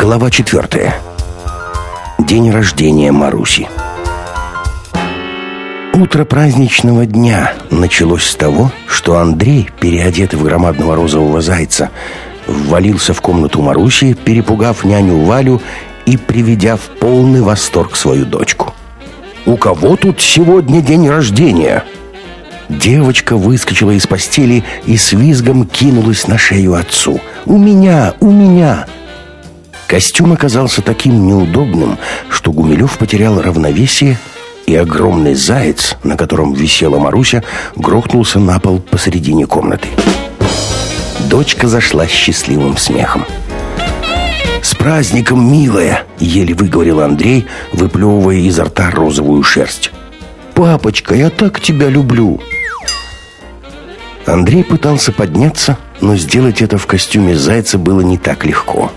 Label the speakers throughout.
Speaker 1: Глава четвертая. День рождения Маруси. Утро праздничного дня началось с того, что Андрей, переодетый в громадного розового зайца, ввалился в комнату Маруси, перепугав няню Валю и приведя в полный восторг свою дочку. «У кого тут сегодня день рождения?» Девочка выскочила из постели и с визгом кинулась на шею отцу. «У меня! У меня!» Костюм оказался таким неудобным, что Гумилев потерял равновесие, и огромный заяц, на котором висела Маруся, грохнулся на пол посредине комнаты. Дочка зашла счастливым смехом. «С праздником, милая!» — еле выговорил Андрей, выплевывая изо рта розовую шерсть. «Папочка, я так тебя люблю!» Андрей пытался подняться, но сделать это в костюме зайца было не так легко.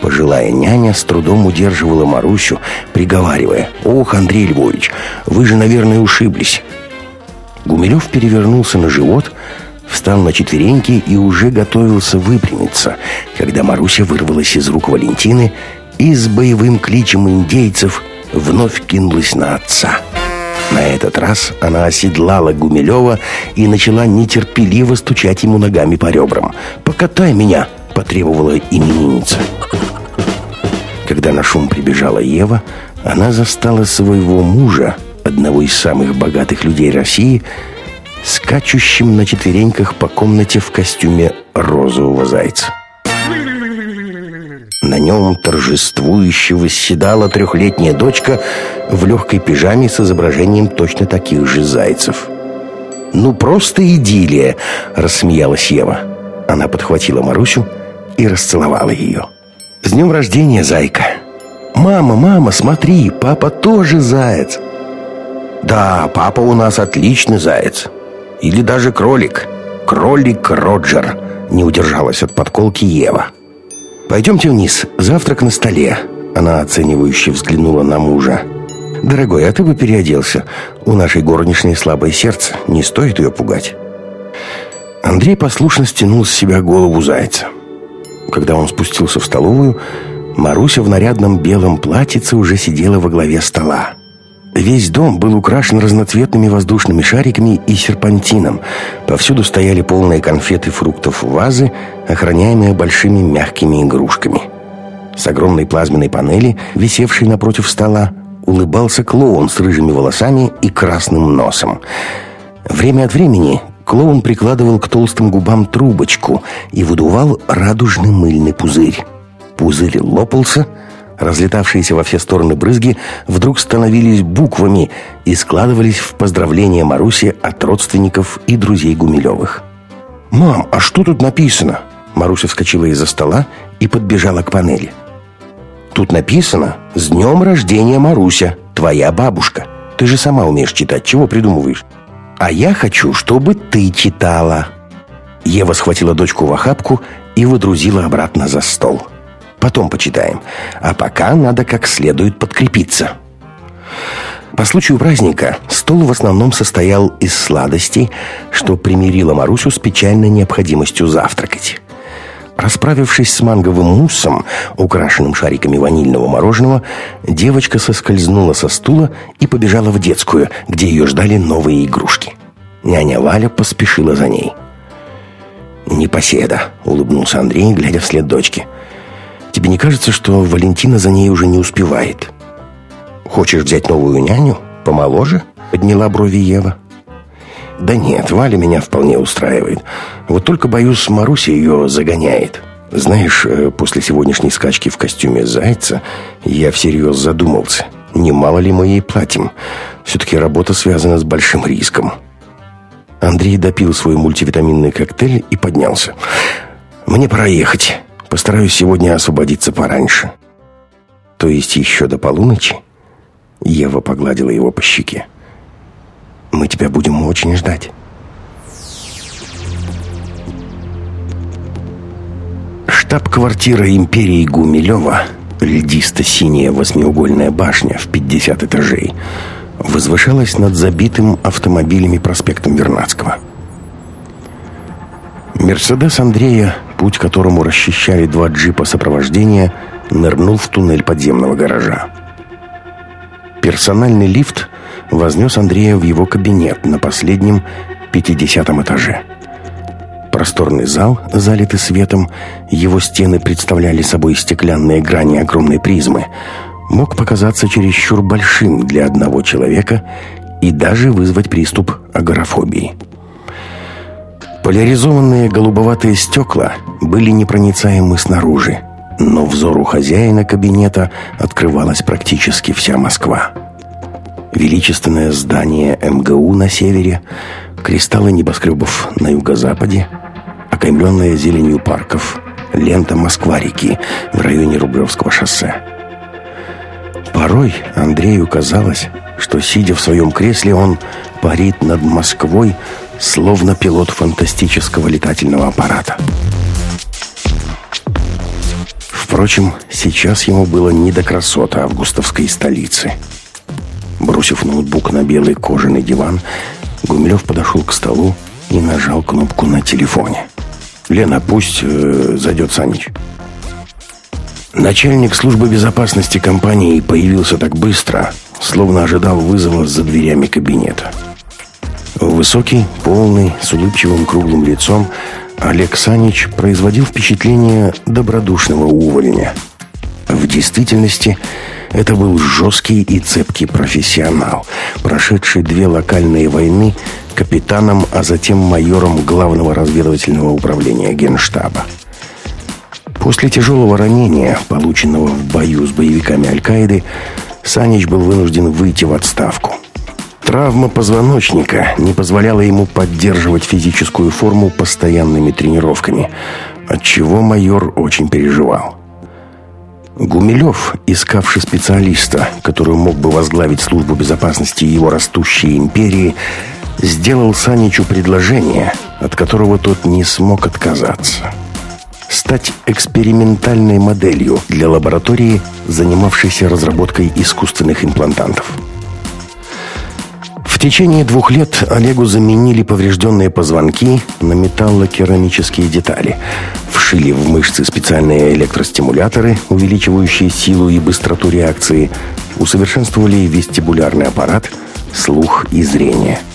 Speaker 1: Пожилая няня с трудом удерживала Марусю, приговаривая «Ох, Андрей Львович, вы же, наверное, ушиблись». Гумилев перевернулся на живот, встал на четвереньки и уже готовился выпрямиться, когда Маруся вырвалась из рук Валентины и с боевым кличем индейцев вновь кинулась на отца. На этот раз она оседлала Гумилева и начала нетерпеливо стучать ему ногами по ребрам. «Покатай меня!» – потребовала именинница. Когда на шум прибежала Ева, она застала своего мужа, одного из самых богатых людей России, скачущим на четвереньках по комнате в костюме розового зайца. На нем торжествующе восседала трехлетняя дочка в легкой пижаме с изображением точно таких же зайцев. «Ну, просто идиллия!» — рассмеялась Ева. Она подхватила Марусю и расцеловала ее. «С днем рождения, зайка!» «Мама, мама, смотри, папа тоже заяц!» «Да, папа у нас отличный заяц!» «Или даже кролик!» «Кролик Роджер!» — не удержалась от подколки Ева. «Пойдемте вниз, завтрак на столе». Она оценивающе взглянула на мужа. «Дорогой, а ты бы переоделся. У нашей горничной слабое сердце, не стоит ее пугать». Андрей послушно стянул с себя голову зайца. Когда он спустился в столовую, Маруся в нарядном белом платьице уже сидела во главе стола. Весь дом был украшен разноцветными воздушными шариками и серпантином. Повсюду стояли полные конфеты фруктов вазы, охраняемые большими мягкими игрушками. С огромной плазменной панели, висевшей напротив стола, улыбался клоун с рыжими волосами и красным носом. Время от времени клоун прикладывал к толстым губам трубочку и выдувал радужный мыльный пузырь. Пузырь лопался — Разлетавшиеся во все стороны брызги вдруг становились буквами и складывались в поздравления Маруси от родственников и друзей Гумилевых. «Мам, а что тут написано?» Маруся вскочила из-за стола и подбежала к панели. «Тут написано «С днем рождения, Маруся, твоя бабушка». Ты же сама умеешь читать, чего придумываешь?» «А я хочу, чтобы ты читала». Ева схватила дочку в охапку и выдрузила обратно за стол. Потом почитаем. А пока надо как следует подкрепиться. По случаю праздника стол в основном состоял из сладостей, что примирило Марусю с печальной необходимостью завтракать. Расправившись с манговым муссом, украшенным шариками ванильного мороженого, девочка соскользнула со стула и побежала в детскую, где ее ждали новые игрушки. Няня Валя поспешила за ней. «Непоседа», — улыбнулся Андрей, глядя вслед дочки. Тебе не кажется, что Валентина за ней уже не успевает? Хочешь взять новую няню? Помоложе? Подняла брови Ева. Да нет, Валя меня вполне устраивает. Вот только, боюсь, Маруся ее загоняет. Знаешь, э, после сегодняшней скачки в костюме зайца я всерьез задумался, немало ли мы ей платим. Все-таки работа связана с большим риском. Андрей допил свой мультивитаминный коктейль и поднялся. «Мне пора ехать». Постараюсь сегодня освободиться пораньше. То есть еще до полуночи? Ева погладила его по щеке. Мы тебя будем очень ждать. Штаб-квартира империи Гумилева, льдисто-синяя восьмиугольная башня в 50 этажей, возвышалась над забитым автомобилями проспектом Вернадского. «Мерседес» Андрея путь которому расчищали два джипа сопровождения, нырнул в туннель подземного гаража. Персональный лифт вознес Андрея в его кабинет на последнем 50 этаже. Просторный зал, залитый светом, его стены представляли собой стеклянные грани огромной призмы, мог показаться чересчур большим для одного человека и даже вызвать приступ агорафобии. Поляризованные голубоватые стекла были непроницаемы снаружи, но взору хозяина кабинета открывалась практически вся Москва. Величественное здание МГУ на севере, кристаллы небоскребов на юго-западе, окаймленная зеленью парков, лента Москва-реки в районе Рублевского шоссе. Порой Андрею казалось, что, сидя в своем кресле, он парит над Москвой, словно пилот фантастического летательного аппарата. Впрочем, сейчас ему было не до красоты августовской столицы. Бросив ноутбук на белый кожаный диван, Гумилев подошел к столу и нажал кнопку на телефоне. «Лена, пусть э, зайдет Санич». Начальник службы безопасности компании появился так быстро, словно ожидал вызова за дверями кабинета. Высокий, полный, с улыбчивым круглым лицом, Олег Санич производил впечатление добродушного увольня. В действительности это был жесткий и цепкий профессионал, прошедший две локальные войны капитаном, а затем майором главного разведывательного управления Генштаба. После тяжелого ранения, полученного в бою с боевиками Аль-Каиды, Санич был вынужден выйти в отставку. Травма позвоночника не позволяла ему поддерживать физическую форму постоянными тренировками, от чего майор очень переживал. Гумилев, искавший специалиста, который мог бы возглавить службу безопасности его растущей империи, сделал Саничу предложение, от которого тот не смог отказаться. Стать экспериментальной моделью для лаборатории, занимавшейся разработкой искусственных имплантантов. Течение двух лет Олегу заменили поврежденные позвонки на металлокерамические детали, вшили в мышцы специальные электростимуляторы, увеличивающие силу и быстроту реакции, усовершенствовали вестибулярный аппарат, слух и зрение –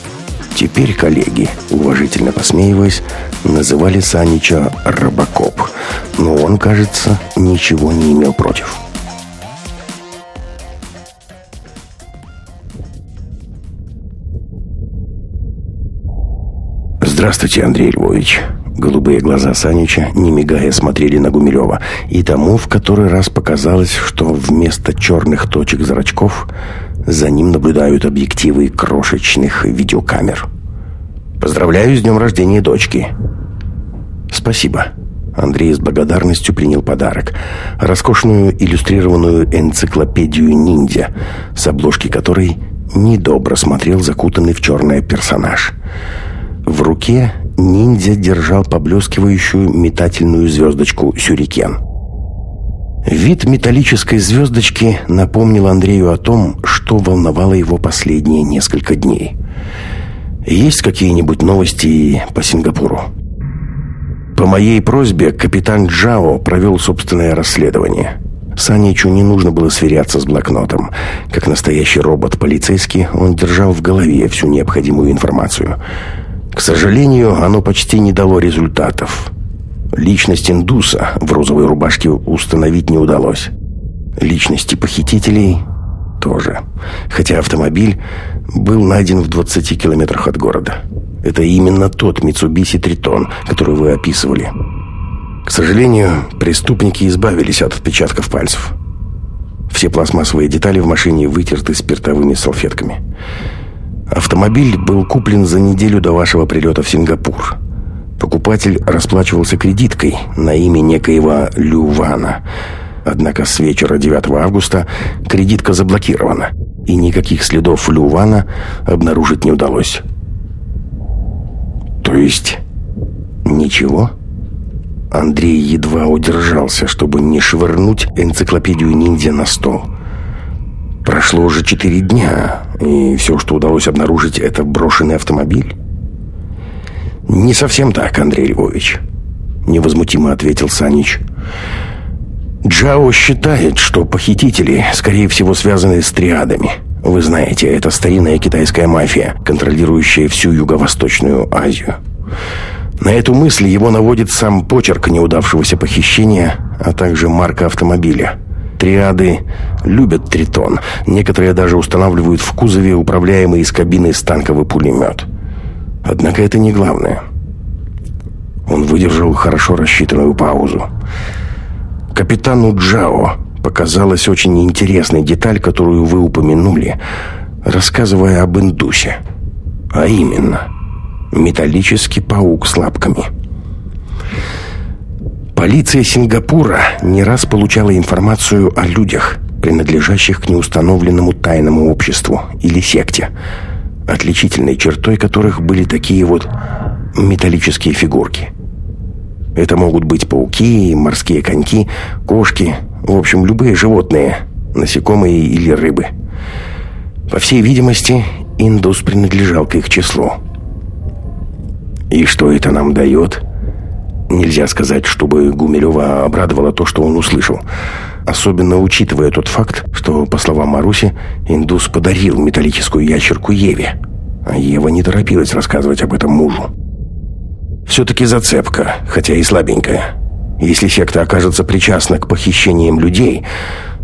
Speaker 1: Теперь коллеги, уважительно посмеиваясь, называли Санича «Робокоп», но он, кажется, ничего не имел против. «Здравствуйте, Андрей Львович». Голубые глаза Санича, не мигая, смотрели на Гумилева. И тому в который раз показалось, что вместо черных точек зрачков за ним наблюдают объективы крошечных видеокамер. «Поздравляю с днем рождения дочки!» «Спасибо!» Андрей с благодарностью принял подарок. Роскошную иллюстрированную энциклопедию «Ниндзя», с обложки которой недобро смотрел закутанный в черное персонаж. В руке ниндзя держал поблескивающую метательную звездочку «Сюрикен». Вид металлической звездочки напомнил Андрею о том, что волновало его последние несколько дней. «Есть какие-нибудь новости по Сингапуру?» По моей просьбе капитан Джао провел собственное расследование. Саничу не нужно было сверяться с блокнотом. Как настоящий робот-полицейский, он держал в голове всю необходимую информацию. К сожалению, оно почти не дало результатов. Личность индуса в розовой рубашке установить не удалось. Личности похитителей тоже. Хотя автомобиль был найден в 20 километрах от города. Это именно тот Mitsubishi Тритон, который вы описывали. К сожалению, преступники избавились от отпечатков пальцев. Все пластмассовые детали в машине вытерты спиртовыми салфетками. Автомобиль был куплен за неделю до вашего прилета в Сингапур. Покупатель расплачивался кредиткой на имя некоего Лювана. Однако с вечера 9 августа кредитка заблокирована, и никаких следов Лювана обнаружить не удалось. То есть ничего? Андрей едва удержался, чтобы не швырнуть энциклопедию ниндзя на стол. Прошло уже четыре дня, и все, что удалось обнаружить, это брошенный автомобиль? «Не совсем так, Андрей Львович», — невозмутимо ответил Санич. Джао считает, что похитители, скорее всего, связаны с триадами. Вы знаете, это старинная китайская мафия, контролирующая всю Юго-Восточную Азию. На эту мысль его наводит сам почерк неудавшегося похищения, а также марка автомобиля. Триады любят тритон. Некоторые даже устанавливают в кузове управляемый из кабины станковый пулемет. Однако это не главное. Он выдержал хорошо рассчитанную паузу. Капитану Джао показалась очень интересная деталь, которую вы упомянули, рассказывая об индусе. А именно, металлический паук с лапками. Полиция Сингапура не раз получала информацию о людях, принадлежащих к неустановленному тайному обществу или секте, отличительной чертой которых были такие вот металлические фигурки. Это могут быть пауки, морские коньки, кошки, в общем, любые животные, насекомые или рыбы. По всей видимости, индус принадлежал к их числу. И что это нам дает? Нельзя сказать, чтобы Гумилева обрадовало то, что он услышал. Особенно учитывая тот факт, что, по словам Маруси, индус подарил металлическую ящерку Еве. А Ева не торопилась рассказывать об этом мужу. Все-таки зацепка, хотя и слабенькая. Если секта окажется причастна к похищениям людей,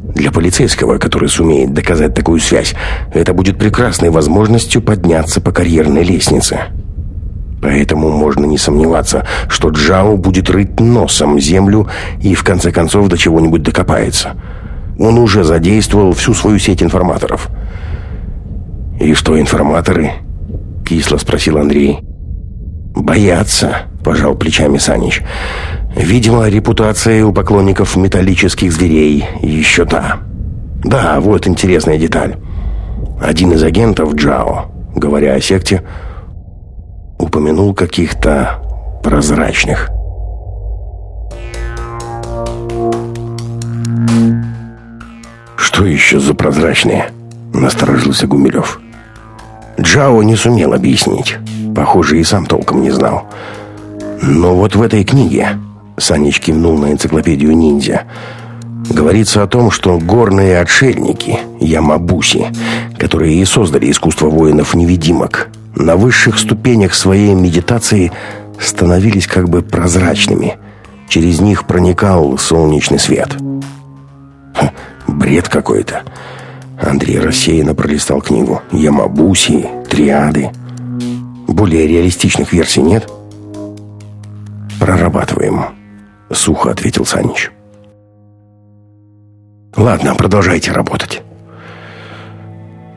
Speaker 1: для полицейского, который сумеет доказать такую связь, это будет прекрасной возможностью подняться по карьерной лестнице. Поэтому можно не сомневаться, что Джао будет рыть носом землю и в конце концов до чего-нибудь докопается. Он уже задействовал всю свою сеть информаторов. «И что информаторы?» — кисло спросил Андрей. «Боятся», — пожал плечами Санич. «Видимо, репутация у поклонников металлических зверей еще та. Да, вот интересная деталь. Один из агентов Джао, говоря о секте, упомянул каких-то прозрачных». «Что еще за прозрачные?» — насторожился Гумилев. Джао не сумел объяснить. Похоже, и сам толком не знал. Но вот в этой книге, Санич кивнул на энциклопедию ниндзя, говорится о том, что горные отшельники, ямабуси, которые и создали искусство воинов-невидимок, на высших ступенях своей медитации становились как бы прозрачными. Через них проникал солнечный свет. Бред какой-то. Андрей рассеянно пролистал книгу. Ямабуси, триады. Более реалистичных версий нет? Прорабатываем, сухо ответил Санич. Ладно, продолжайте работать.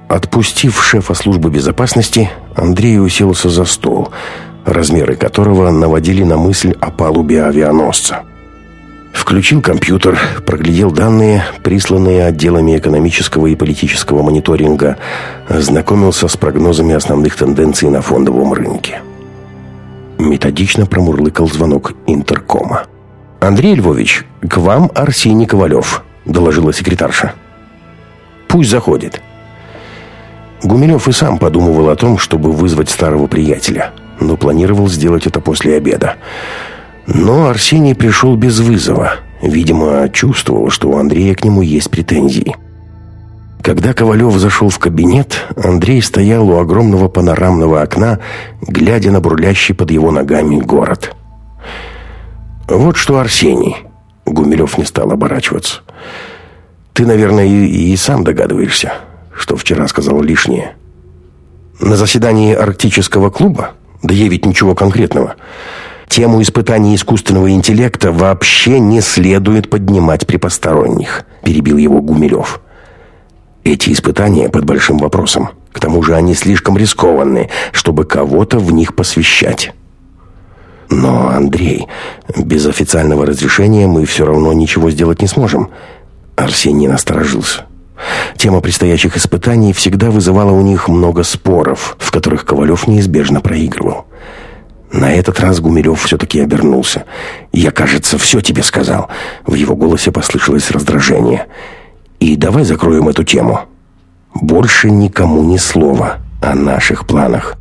Speaker 1: Отпустив шефа службы безопасности, Андрей уселся за стол, размеры которого наводили на мысль о палубе авианосца. Включил компьютер, проглядел данные, присланные отделами экономического и политического мониторинга, ознакомился с прогнозами основных тенденций на фондовом рынке. Методично промурлыкал звонок интеркома. «Андрей Львович, к вам Арсений Ковалев», — доложила секретарша. «Пусть заходит». Гумилев и сам подумывал о том, чтобы вызвать старого приятеля, но планировал сделать это после обеда. Но Арсений пришел без вызова. Видимо, чувствовал, что у Андрея к нему есть претензии. Когда Ковалев зашел в кабинет, Андрей стоял у огромного панорамного окна, глядя на бурлящий под его ногами город. «Вот что, Арсений...» Гумилев не стал оборачиваться. «Ты, наверное, и, и сам догадываешься, что вчера сказал лишнее. На заседании арктического клуба? Да я ведь ничего конкретного...» Тему испытаний искусственного интеллекта вообще не следует поднимать при посторонних, перебил его Гумилев. Эти испытания под большим вопросом. К тому же они слишком рискованны, чтобы кого-то в них посвящать. Но, Андрей, без официального разрешения мы все равно ничего сделать не сможем. Арсений насторожился. Тема предстоящих испытаний всегда вызывала у них много споров, в которых Ковалев неизбежно проигрывал. На этот раз Гумилев все-таки обернулся. «Я, кажется, все тебе сказал». В его голосе послышалось раздражение. «И давай закроем эту тему. Больше никому ни слова о наших планах».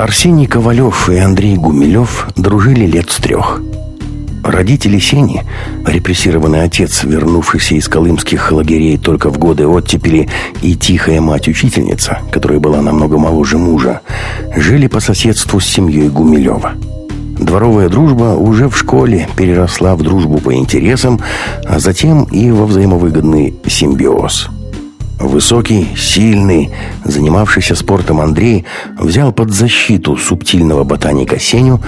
Speaker 1: Арсений Ковалев и Андрей Гумилев дружили лет с трех. Родители Сени, репрессированный отец, вернувшийся из колымских лагерей только в годы оттепели, и тихая мать-учительница, которая была намного моложе мужа, жили по соседству с семьей Гумилева. Дворовая дружба уже в школе переросла в дружбу по интересам, а затем и во взаимовыгодный симбиоз – Высокий, сильный, занимавшийся спортом Андрей взял под защиту субтильного ботаника Сеню,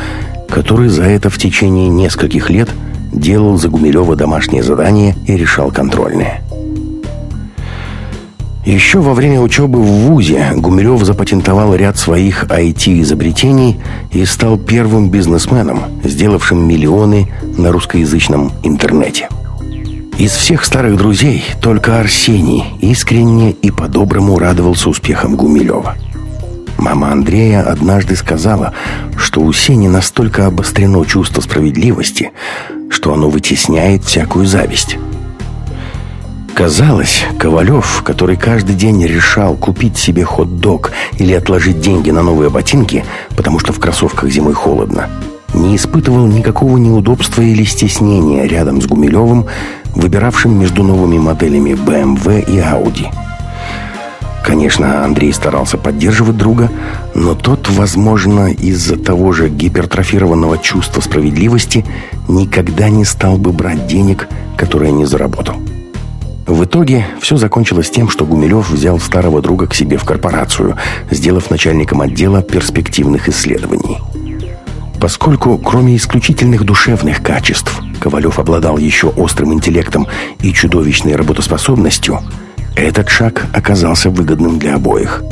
Speaker 1: который за это в течение нескольких лет делал за Гумилева домашние задания и решал контрольные. Еще во время учебы в ВУЗе Гумилев запатентовал ряд своих IT-изобретений и стал первым бизнесменом, сделавшим миллионы на русскоязычном интернете. Из всех старых друзей только Арсений искренне и по-доброму радовался успехам Гумилева. Мама Андрея однажды сказала, что у Сени настолько обострено чувство справедливости, что оно вытесняет всякую зависть. Казалось, Ковалев, который каждый день решал купить себе хот-дог или отложить деньги на новые ботинки, потому что в кроссовках зимой холодно, не испытывал никакого неудобства или стеснения рядом с Гумилевым, выбиравшим между новыми моделями BMW и Audi. Конечно, Андрей старался поддерживать друга, но тот, возможно, из-за того же гипертрофированного чувства справедливости никогда не стал бы брать денег, которые не заработал. В итоге все закончилось тем, что Гумилев взял старого друга к себе в корпорацию, сделав начальником отдела перспективных исследований. Поскольку, кроме исключительных душевных качеств, Ковалев обладал еще острым интеллектом и чудовищной работоспособностью, этот шаг оказался выгодным для обоих.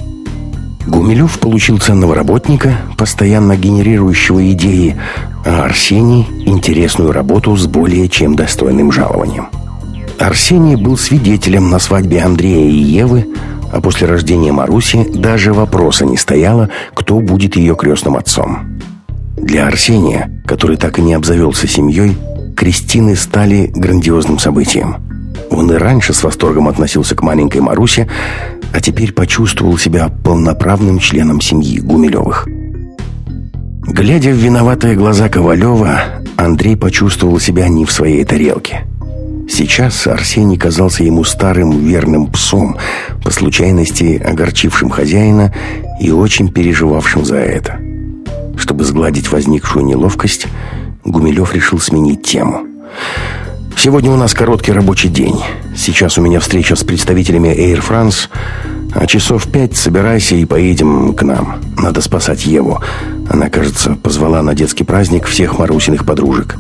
Speaker 1: Гумилев получил ценного работника, постоянно генерирующего идеи, а Арсений – интересную работу с более чем достойным жалованием. Арсений был свидетелем на свадьбе Андрея и Евы, а после рождения Маруси даже вопроса не стояло, кто будет ее крестным отцом. Для Арсения, который так и не обзавелся семьей, крестины стали грандиозным событием. Он и раньше с восторгом относился к маленькой Марусе, а теперь почувствовал себя полноправным членом семьи Гумилевых. Глядя в виноватые глаза Ковалева, Андрей почувствовал себя не в своей тарелке. Сейчас Арсений казался ему старым верным псом, по случайности огорчившим хозяина и очень переживавшим за это. Чтобы сгладить возникшую неловкость, Гумилев решил сменить тему. «Сегодня у нас короткий рабочий день. Сейчас у меня встреча с представителями Air France, а часов пять собирайся и поедем к нам. Надо спасать Еву. Она, кажется, позвала на детский праздник всех Марусиных подружек».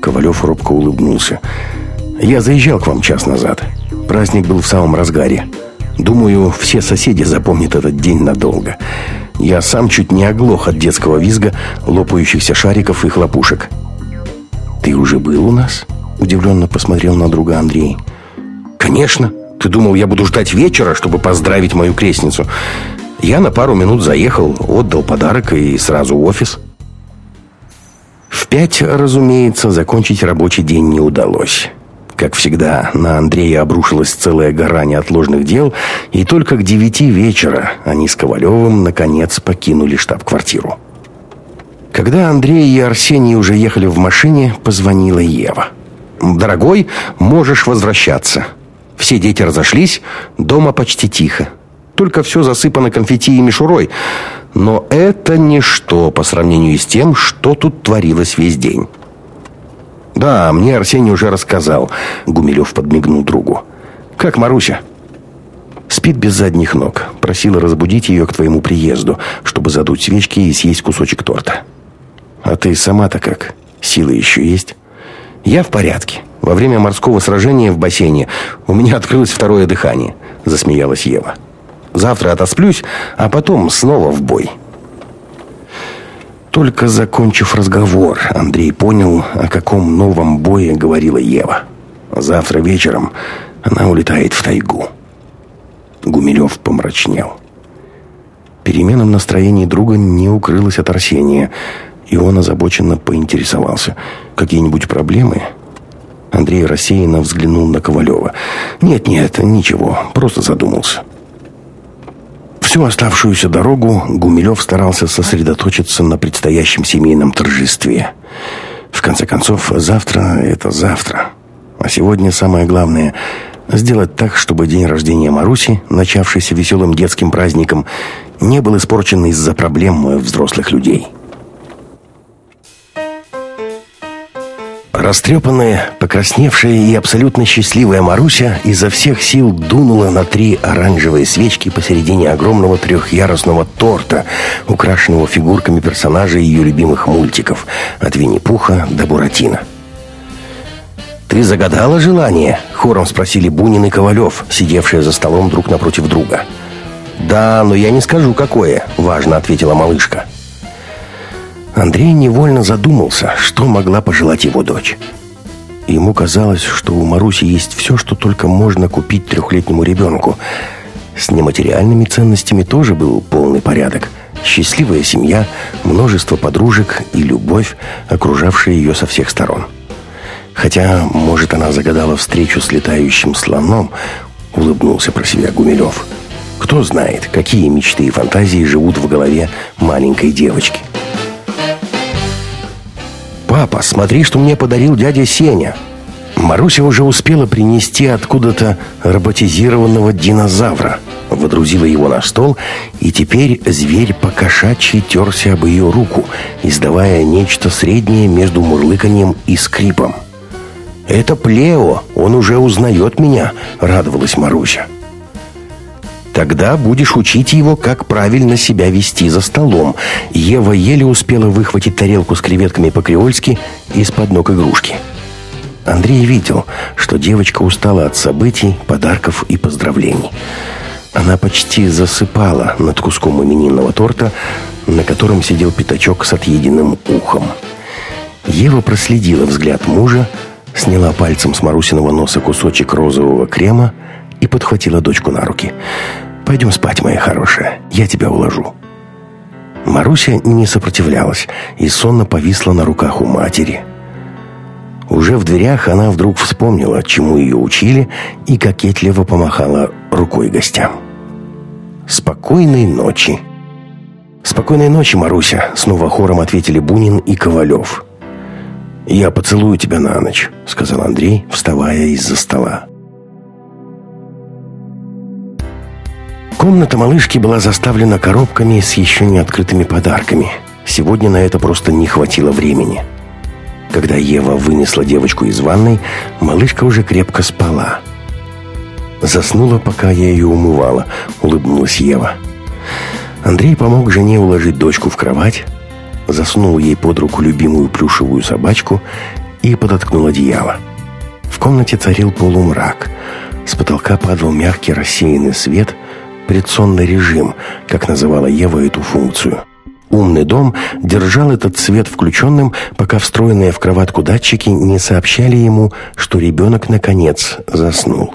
Speaker 1: Ковалев робко улыбнулся. «Я заезжал к вам час назад. Праздник был в самом разгаре. Думаю, все соседи запомнят этот день надолго. Я сам чуть не оглох от детского визга, лопающихся шариков и хлопушек. «Ты уже был у нас?» Удивленно посмотрел на друга Андрей. «Конечно. Ты думал, я буду ждать вечера, чтобы поздравить мою крестницу?» Я на пару минут заехал, отдал подарок и сразу в офис. В пять, разумеется, закончить рабочий день не удалось. Как всегда, на Андрея обрушилась целая гора неотложных дел, и только к девяти вечера они с Ковалевым, наконец, покинули штаб-квартиру. Когда Андрей и Арсений уже ехали в машине, позвонила Ева. «Дорогой, можешь возвращаться. Все дети разошлись, дома почти тихо. Только все засыпано конфетти и мишурой. Но это ничто по сравнению с тем, что тут творилось весь день». «Да, мне Арсений уже рассказал», — Гумилев подмигнул другу. «Как Маруся?» Спит без задних ног. Просила разбудить ее к твоему приезду, чтобы задуть свечки и съесть кусочек торта. А ты сама-то как? Силы еще есть? Я в порядке. Во время морского сражения в бассейне у меня открылось второе дыхание, засмеялась Ева. Завтра отосплюсь, а потом снова в бой. Только закончив разговор, Андрей понял, о каком новом бое говорила Ева. Завтра вечером она улетает в тайгу. Гумилев помрачнел. Перемена в настроении друга не укрылась от Арсения, и он озабоченно поинтересовался. «Какие-нибудь проблемы?» Андрей рассеянно взглянул на Ковалева. «Нет-нет, ничего, просто задумался». Всю оставшуюся дорогу Гумилев старался сосредоточиться на предстоящем семейном торжестве. В конце концов, завтра — это завтра. А сегодня самое главное — сделать так, чтобы день рождения Маруси, начавшийся веселым детским праздником, не был испорчен из-за проблем взрослых людей. Растрепанная, покрасневшая и абсолютно счастливая Маруся изо всех сил дунула на три оранжевые свечки посередине огромного трехъярусного торта, украшенного фигурками персонажей ее любимых мультиков от Винни-Пуха до Буратино. «Ты загадала желание?» — хором спросили Бунин и Ковалев, сидевшие за столом друг напротив друга. «Да, но я не скажу, какое», — важно ответила малышка. Андрей невольно задумался, что могла пожелать его дочь. Ему казалось, что у Маруси есть все, что только можно купить трехлетнему ребенку. С нематериальными ценностями тоже был полный порядок. Счастливая семья, множество подружек и любовь, окружавшая ее со всех сторон. Хотя, может, она загадала встречу с летающим слоном, улыбнулся про себя Гумилев. Кто знает, какие мечты и фантазии живут в голове маленькой девочки. «Папа, смотри, что мне подарил дядя Сеня!» Маруся уже успела принести откуда-то роботизированного динозавра. Водрузила его на стол, и теперь зверь покошачьи терся об ее руку, издавая нечто среднее между мурлыканьем и скрипом. «Это Плео, он уже узнает меня», — радовалась Маруся. Тогда будешь учить его, как правильно себя вести за столом. Ева еле успела выхватить тарелку с креветками по-креольски из-под ног игрушки. Андрей видел, что девочка устала от событий, подарков и поздравлений. Она почти засыпала над куском именинного торта, на котором сидел пятачок с отъеденным ухом. Ева проследила взгляд мужа, сняла пальцем с Марусиного носа кусочек розового крема и подхватила дочку на руки – «Пойдем спать, моя хорошая, я тебя уложу». Маруся не сопротивлялась и сонно повисла на руках у матери. Уже в дверях она вдруг вспомнила, чему ее учили, и кокетливо помахала рукой гостям. «Спокойной ночи!» «Спокойной ночи, Маруся!» — снова хором ответили Бунин и Ковалев. «Я поцелую тебя на ночь», — сказал Андрей, вставая из-за стола. Комната малышки была заставлена коробками с еще не открытыми подарками. Сегодня на это просто не хватило времени. Когда Ева вынесла девочку из ванной, малышка уже крепко спала. Заснула, пока я ее умывала, улыбнулась Ева. Андрей помог жене уложить дочку в кровать, засунул ей под руку любимую плюшевую собачку и подоткнул одеяло. В комнате царил полумрак. С потолка падал мягкий рассеянный свет – предсонный режим, как называла Ева эту функцию. Умный дом держал этот свет включенным, пока встроенные в кроватку датчики не сообщали ему, что ребенок наконец заснул.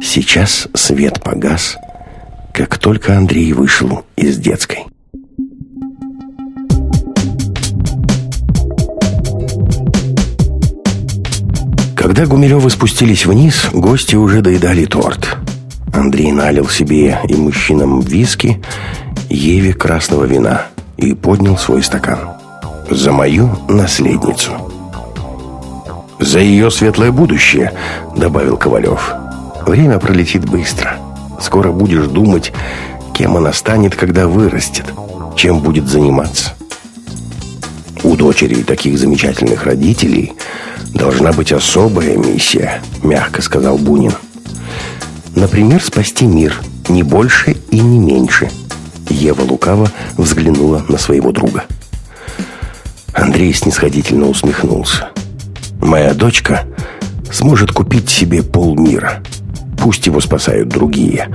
Speaker 1: Сейчас свет погас, как только Андрей вышел из детской. Когда Гумилевы спустились вниз, гости уже доедали торт. Андрей налил себе и мужчинам виски, Еве красного вина и поднял свой стакан. «За мою наследницу». «За ее светлое будущее», — добавил Ковалев. «Время пролетит быстро. Скоро будешь думать, кем она станет, когда вырастет, чем будет заниматься». «У дочери таких замечательных родителей должна быть особая миссия», — мягко сказал Бунин. Например, спасти мир, не больше и не меньше. Ева лукаво взглянула на своего друга. Андрей снисходительно усмехнулся. «Моя дочка сможет купить себе полмира. Пусть его спасают другие.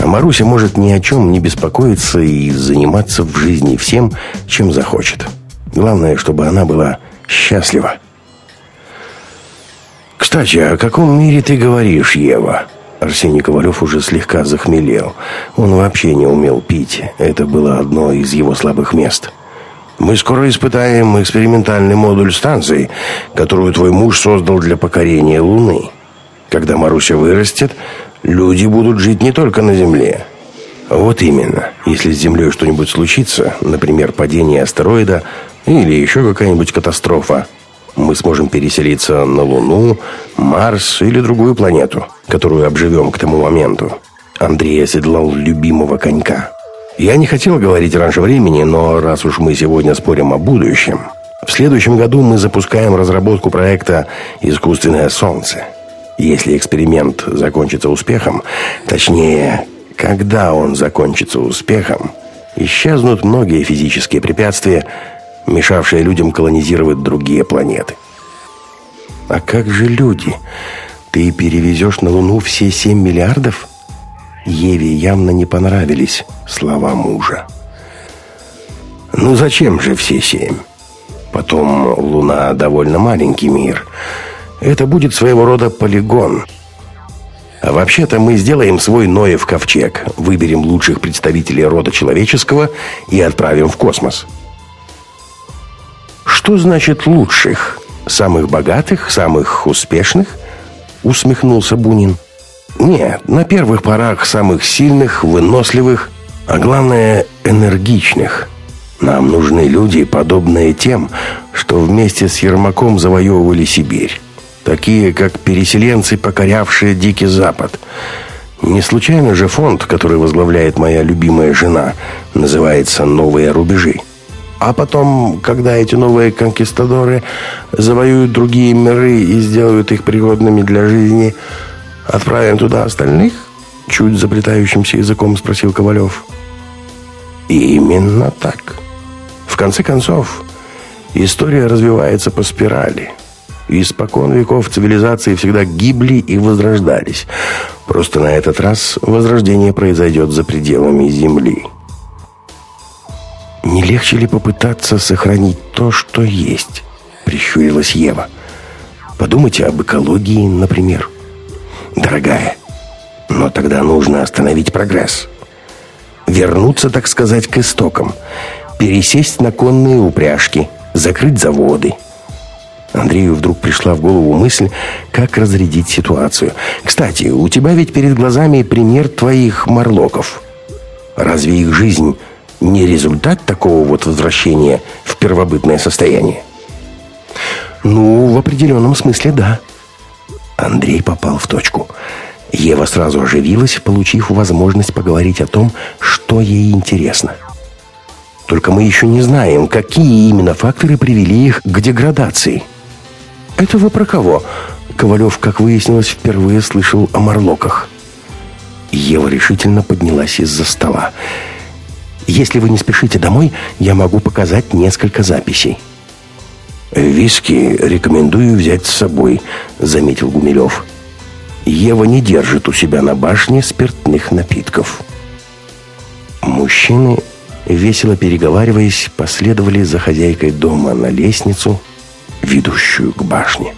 Speaker 1: А Маруся может ни о чем не беспокоиться и заниматься в жизни всем, чем захочет. Главное, чтобы она была счастлива». «Кстати, о каком мире ты говоришь, Ева?» Арсений Ковалев уже слегка захмелел. Он вообще не умел пить. Это было одно из его слабых мест. «Мы скоро испытаем экспериментальный модуль станции, которую твой муж создал для покорения Луны. Когда Маруся вырастет, люди будут жить не только на Земле. Вот именно. Если с Землей что-нибудь случится, например, падение астероида или еще какая-нибудь катастрофа, мы сможем переселиться на Луну, Марс или другую планету, которую обживем к тому моменту. Андрей оседлал любимого конька. Я не хотел говорить раньше времени, но раз уж мы сегодня спорим о будущем, в следующем году мы запускаем разработку проекта «Искусственное солнце». Если эксперимент закончится успехом, точнее, когда он закончится успехом, исчезнут многие физические препятствия, мешавшие людям колонизировать другие планеты. А как же люди? Ты перевезешь на Луну все 7 миллиардов? Еве явно не понравились слова мужа. Ну зачем же все семь? Потом Луна довольно маленький мир. Это будет своего рода полигон. А вообще-то мы сделаем свой Ноев ковчег, выберем лучших представителей рода человеческого и отправим в космос. Что значит лучших? Самых богатых, самых успешных? Усмехнулся Бунин. Нет, на первых порах самых сильных, выносливых, а главное энергичных. Нам нужны люди, подобные тем, что вместе с Ермаком завоевывали Сибирь. Такие, как переселенцы, покорявшие Дикий Запад. Не случайно же фонд, который возглавляет моя любимая жена, называется «Новые рубежи». А потом, когда эти новые конкистадоры завоюют другие миры и сделают их пригодными для жизни, отправим туда остальных? Чуть заплетающимся языком спросил Ковалев. Именно так. В конце концов, история развивается по спирали. Испокон веков цивилизации всегда гибли и возрождались. Просто на этот раз возрождение произойдет за пределами Земли. «Не легче ли попытаться сохранить то, что есть?» — прищурилась Ева. «Подумайте об экологии, например. Дорогая, но тогда нужно остановить прогресс. Вернуться, так сказать, к истокам. Пересесть на конные упряжки, закрыть заводы». Андрею вдруг пришла в голову мысль, как разрядить ситуацию. «Кстати, у тебя ведь перед глазами пример твоих морлоков. Разве их жизнь не результат такого вот возвращения в первобытное состояние? Ну, в определенном смысле да. Андрей попал в точку. Ева сразу оживилась, получив возможность поговорить о том, что ей интересно. Только мы еще не знаем, какие именно факторы привели их к деградации. Это вы про кого? Ковалев, как выяснилось, впервые слышал о морлоках. Ева решительно поднялась из-за стола. Если вы не спешите домой, я могу показать несколько записей». «Виски рекомендую взять с собой», — заметил Гумилев. «Ева не держит у себя на башне спиртных напитков». Мужчины, весело переговариваясь, последовали за хозяйкой дома на лестницу, ведущую к башне.